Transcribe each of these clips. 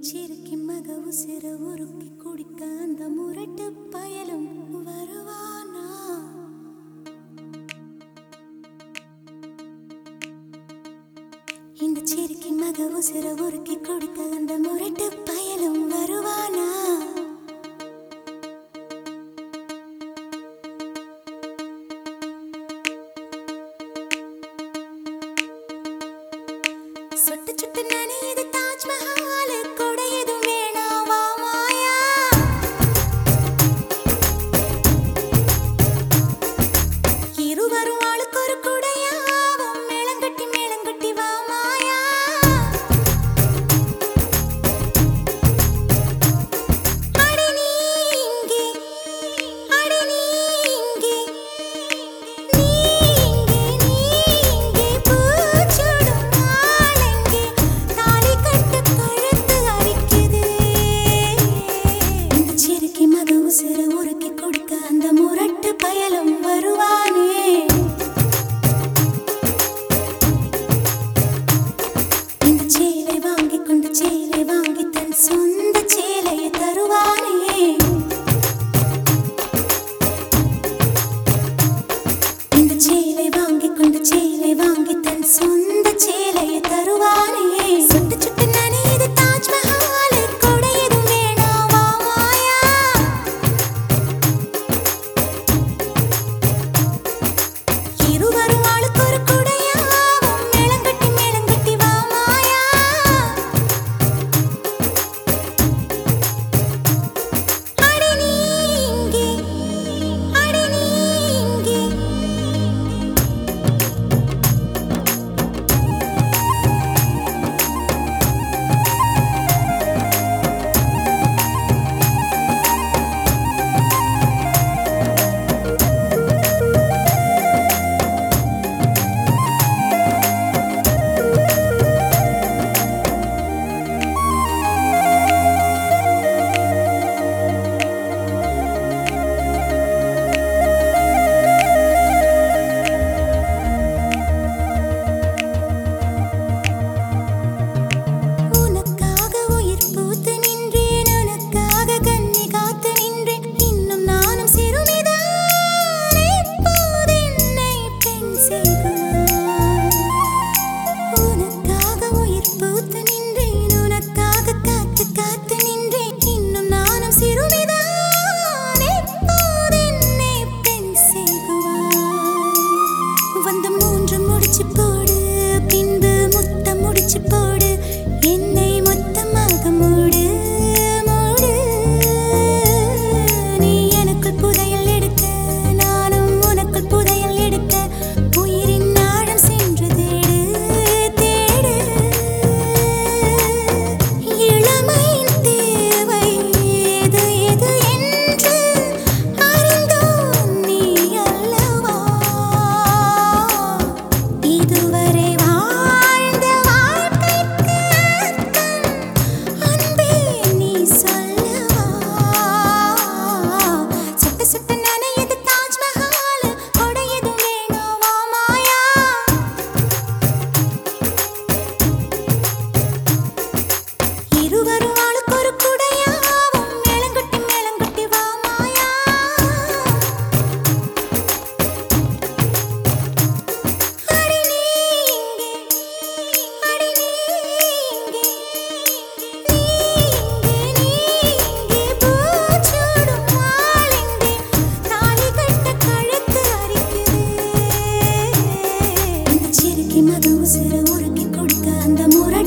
சிறுக்கி மக உசிர உருக்கி குடிக்க அந்த முரட்டு பயலும் வருவானா? இந்த சிறுக்கி மக உசிர உருக்கி குடிக்க அந்த முரட்டு சுட்டு சுட்டு நனையுது தாஜ்மஹால் கூட எதுவும் வேணாவா?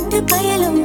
காட்டு பயலும்